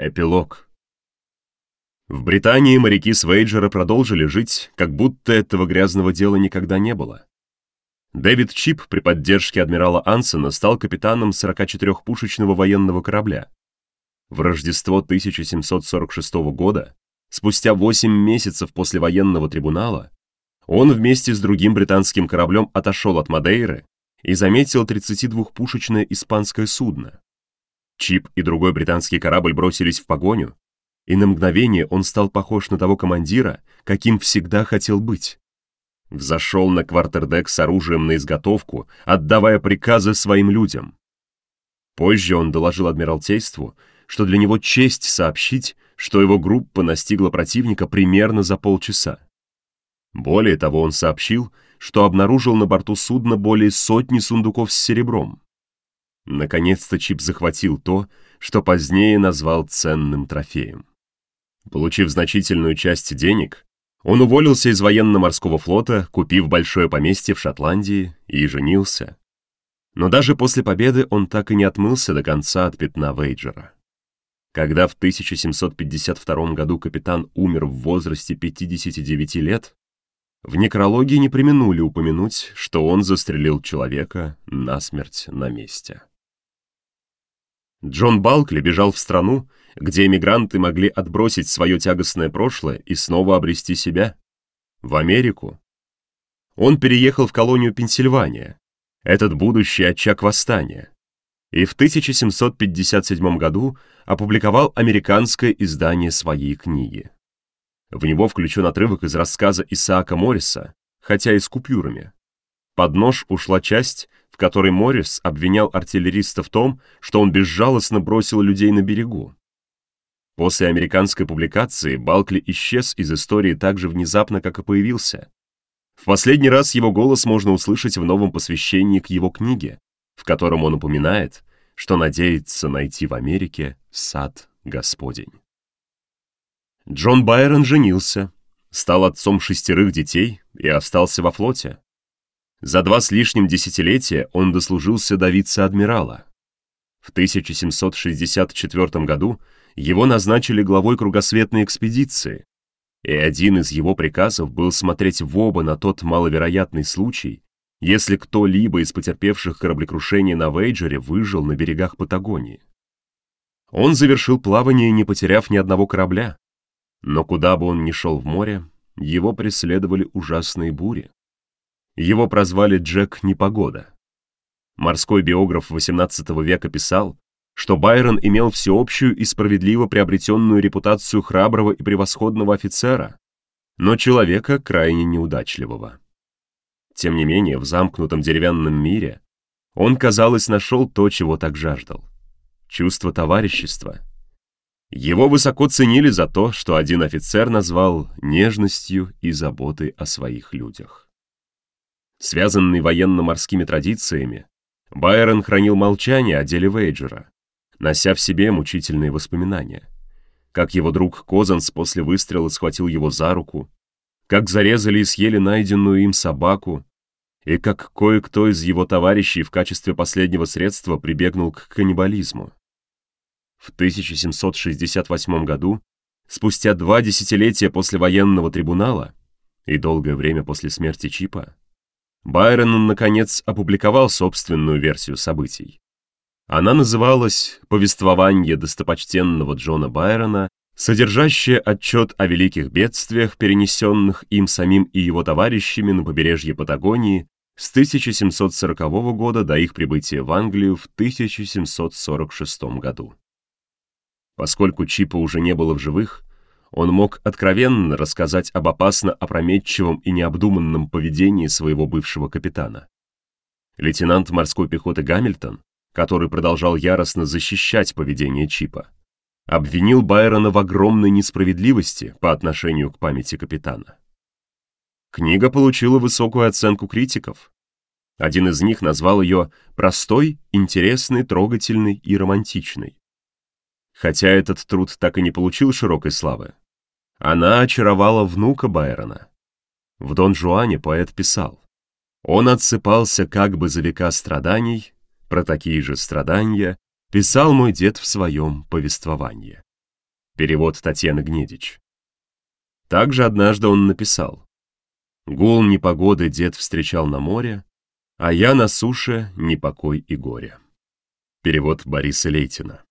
Эпилог. В Британии моряки Свейджера продолжили жить, как будто этого грязного дела никогда не было. Дэвид Чип при поддержке адмирала Ансона стал капитаном 44-пушечного военного корабля. В Рождество 1746 года, спустя 8 месяцев после военного трибунала, он вместе с другим британским кораблем отошел от Мадейры и заметил 32-пушечное испанское судно. Чип и другой британский корабль бросились в погоню, и на мгновение он стал похож на того командира, каким всегда хотел быть. Взошел на квартердек с оружием на изготовку, отдавая приказы своим людям. Позже он доложил Адмиралтейству, что для него честь сообщить, что его группа настигла противника примерно за полчаса. Более того, он сообщил, что обнаружил на борту судна более сотни сундуков с серебром. Наконец-то Чип захватил то, что позднее назвал ценным трофеем. Получив значительную часть денег, он уволился из военно-морского флота, купив большое поместье в Шотландии и женился. Но даже после победы он так и не отмылся до конца от пятна Вейджера. Когда в 1752 году капитан умер в возрасте 59 лет, в некрологии не применули упомянуть, что он застрелил человека насмерть на месте. Джон Балкли бежал в страну, где эмигранты могли отбросить свое тягостное прошлое и снова обрести себя. В Америку. Он переехал в колонию Пенсильвания, этот будущий очаг восстания, и в 1757 году опубликовал американское издание своей книги. В него включен отрывок из рассказа Исаака Морриса, хотя и с купюрами. Под нож ушла часть, в которой Моррис обвинял артиллериста в том, что он безжалостно бросил людей на берегу. После американской публикации Балкли исчез из истории так же внезапно, как и появился. В последний раз его голос можно услышать в новом посвящении к его книге, в котором он упоминает, что надеется найти в Америке сад Господень. Джон Байрон женился, стал отцом шестерых детей и остался во флоте. За два с лишним десятилетия он дослужился до вице-адмирала. В 1764 году его назначили главой кругосветной экспедиции, и один из его приказов был смотреть в оба на тот маловероятный случай, если кто-либо из потерпевших кораблекрушение на Вейджере выжил на берегах Патагонии. Он завершил плавание, не потеряв ни одного корабля, но куда бы он ни шел в море, его преследовали ужасные бури. Его прозвали Джек Непогода. Морской биограф XVIII века писал, что Байрон имел всеобщую и справедливо приобретенную репутацию храброго и превосходного офицера, но человека крайне неудачливого. Тем не менее, в замкнутом деревянном мире он, казалось, нашел то, чего так жаждал — чувство товарищества. Его высоко ценили за то, что один офицер назвал нежностью и заботой о своих людях. Связанный военно-морскими традициями, Байрон хранил молчание о деле Вейджера, нося в себе мучительные воспоминания. Как его друг Козанс после выстрела схватил его за руку, как зарезали и съели найденную им собаку, и как кое-кто из его товарищей в качестве последнего средства прибегнул к каннибализму. В 1768 году, спустя два десятилетия после военного трибунала и долгое время после смерти Чипа, Байрон, наконец, опубликовал собственную версию событий. Она называлась «Повествование достопочтенного Джона Байрона», содержащее отчет о великих бедствиях, перенесенных им самим и его товарищами на побережье Патагонии с 1740 года до их прибытия в Англию в 1746 году. Поскольку Чипа уже не было в живых, он мог откровенно рассказать об опасно опрометчивом и необдуманном поведении своего бывшего капитана. Лейтенант морской пехоты Гамильтон, который продолжал яростно защищать поведение Чипа, обвинил Байрона в огромной несправедливости по отношению к памяти капитана. Книга получила высокую оценку критиков. Один из них назвал ее «простой, интересной, трогательной и романтичной». Хотя этот труд так и не получил широкой славы, она очаровала внука Байрона. В Дон Жуане поэт писал, «Он отсыпался как бы за века страданий, про такие же страдания писал мой дед в своем повествовании». Перевод Татьяны Гнедич. Также однажды он написал «Гул непогоды дед встречал на море, а я на суше непокой и горе». Перевод Бориса Лейтина.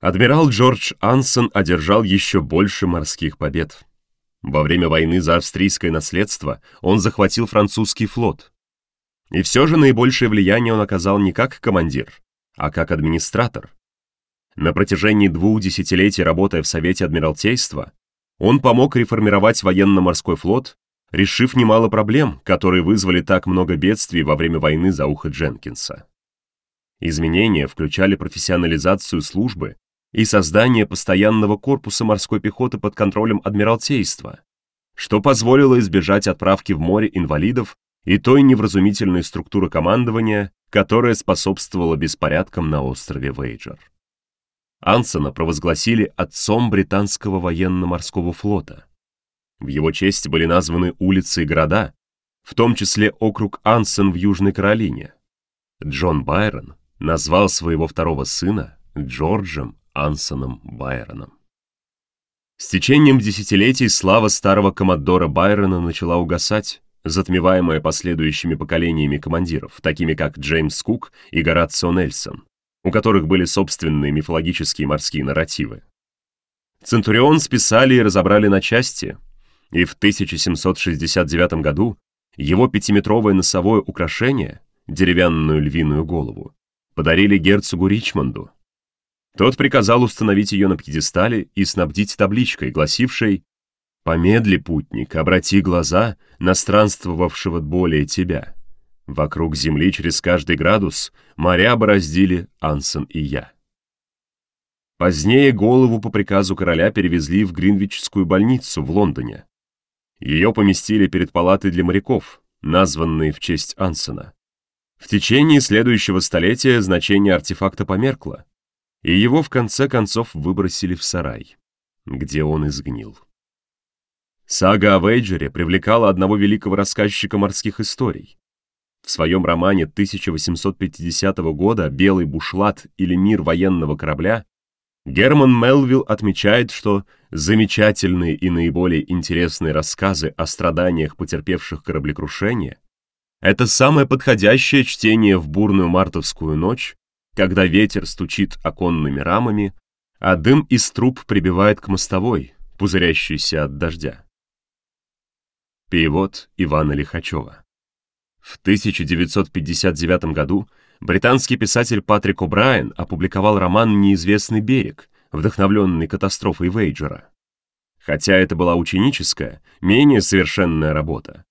Адмирал Джордж Ансон одержал еще больше морских побед. Во время войны за австрийское наследство он захватил французский флот. И все же наибольшее влияние он оказал не как командир, а как администратор. На протяжении двух десятилетий работая в Совете Адмиралтейства, он помог реформировать военно-морской флот, решив немало проблем, которые вызвали так много бедствий во время войны за ухо Дженкинса. Изменения включали профессионализацию службы и создание постоянного корпуса морской пехоты под контролем Адмиралтейства, что позволило избежать отправки в море инвалидов и той невразумительной структуры командования, которая способствовала беспорядкам на острове Вейджер. Ансона провозгласили отцом британского военно-морского флота. В его честь были названы улицы и города, в том числе округ Ансон в Южной Каролине. Джон Байрон назвал своего второго сына Джорджем Ансоном Байроном. С течением десятилетий слава старого коммодора Байрона начала угасать, затмеваемая последующими поколениями командиров, такими как Джеймс Кук и Горацио Нельсон, у которых были собственные мифологические морские нарративы. Центурион списали и разобрали на части, и в 1769 году его пятиметровое носовое украшение, деревянную львиную голову, подарили герцогу Ричмонду, тот приказал установить ее на пьедестале и снабдить табличкой, гласившей «Помедли, путник, обрати глаза на странствовавшего более тебя. Вокруг земли через каждый градус моря бороздили Ансон и я». Позднее голову по приказу короля перевезли в Гринвичскую больницу в Лондоне. Ее поместили перед палатой для моряков, названной в честь Ансона. В течение следующего столетия значение артефакта померкло, и его в конце концов выбросили в сарай, где он изгнил. Сага о Вейджере привлекала одного великого рассказчика морских историй. В своем романе 1850 года «Белый бушлат» или «Мир военного корабля» Герман Мелвилл отмечает, что замечательные и наиболее интересные рассказы о страданиях потерпевших кораблекрушение — это самое подходящее чтение в бурную мартовскую ночь когда ветер стучит оконными рамами, а дым из труб прибивает к мостовой, пузырящейся от дождя. Перевод Ивана Лихачева. В 1959 году британский писатель Патрик О'Брайен опубликовал роман «Неизвестный берег», вдохновленный катастрофой Вейджера. Хотя это была ученическая, менее совершенная работа,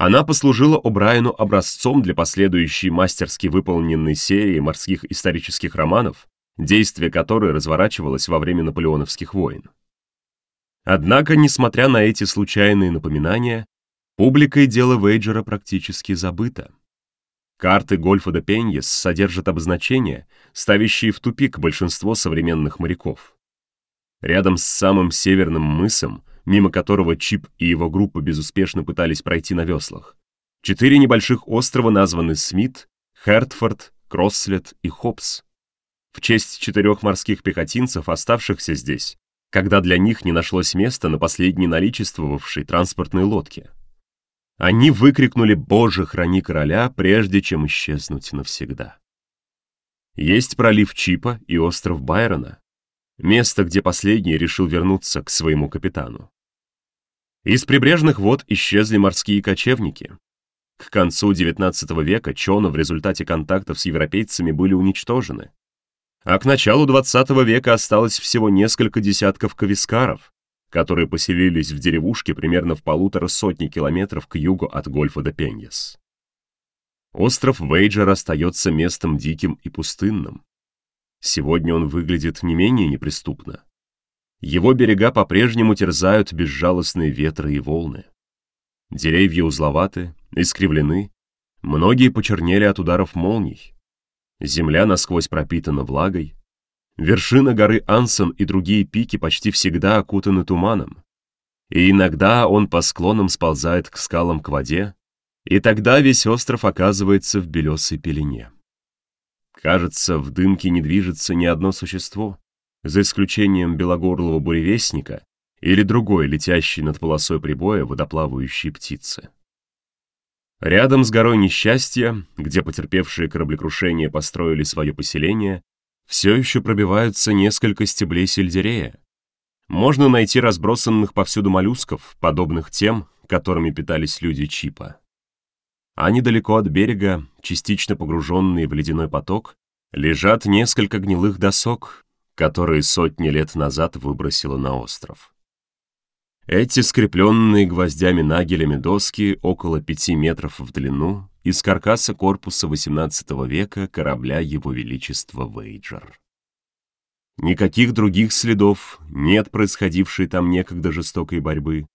она послужила О'Брайену образцом для последующей мастерски выполненной серии морских исторических романов, действие которой разворачивалось во время наполеоновских войн. Однако, несмотря на эти случайные напоминания, публикой дело Вейджера практически забыто. Карты Гольфа де Пеньес содержат обозначения, ставящие в тупик большинство современных моряков. Рядом с самым северным мысом мимо которого Чип и его группа безуспешно пытались пройти на веслах. Четыре небольших острова названы Смит, Хертфорд, Кросслет и Хопс. В честь четырех морских пехотинцев, оставшихся здесь, когда для них не нашлось места на последней наличествовавшей транспортной лодке. Они выкрикнули «Боже, храни короля!» прежде чем исчезнуть навсегда. Есть пролив Чипа и остров Байрона, место, где последний решил вернуться к своему капитану. Из прибрежных вод исчезли морские кочевники. К концу XIX века чона в результате контактов с европейцами были уничтожены. А к началу XX века осталось всего несколько десятков кавискаров, которые поселились в деревушке примерно в полутора сотни километров к югу от Гольфа де Пеньес. Остров Вейджер остается местом диким и пустынным. Сегодня он выглядит не менее неприступно. Его берега по-прежнему терзают безжалостные ветры и волны. Деревья узловаты, искривлены, многие почернели от ударов молний. Земля насквозь пропитана влагой. Вершина горы Ансон и другие пики почти всегда окутаны туманом. И иногда он по склонам сползает к скалам к воде, и тогда весь остров оказывается в белесой пелене. Кажется, в дымке не движется ни одно существо. За исключением белогорлого буревестника или другой летящей над полосой прибоя водоплавающей птицы. Рядом с горой несчастья, где потерпевшие кораблекрушение построили свое поселение, все еще пробиваются несколько стеблей сельдерея. Можно найти разбросанных повсюду моллюсков, подобных тем, которыми питались люди Чипа. А недалеко от берега, частично погруженные в ледяной поток, лежат несколько гнилых досок, которые сотни лет назад выбросило на остров. Эти скрепленные гвоздями-нагелями доски около пяти метров в длину из каркаса корпуса XVIII века корабля Его Величества Вейджер. Никаких других следов, нет происходившей там некогда жестокой борьбы,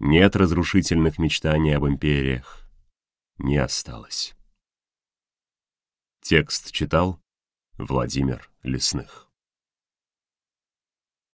нет разрушительных мечтаний об империях, не осталось. Текст читал Владимир Лесных.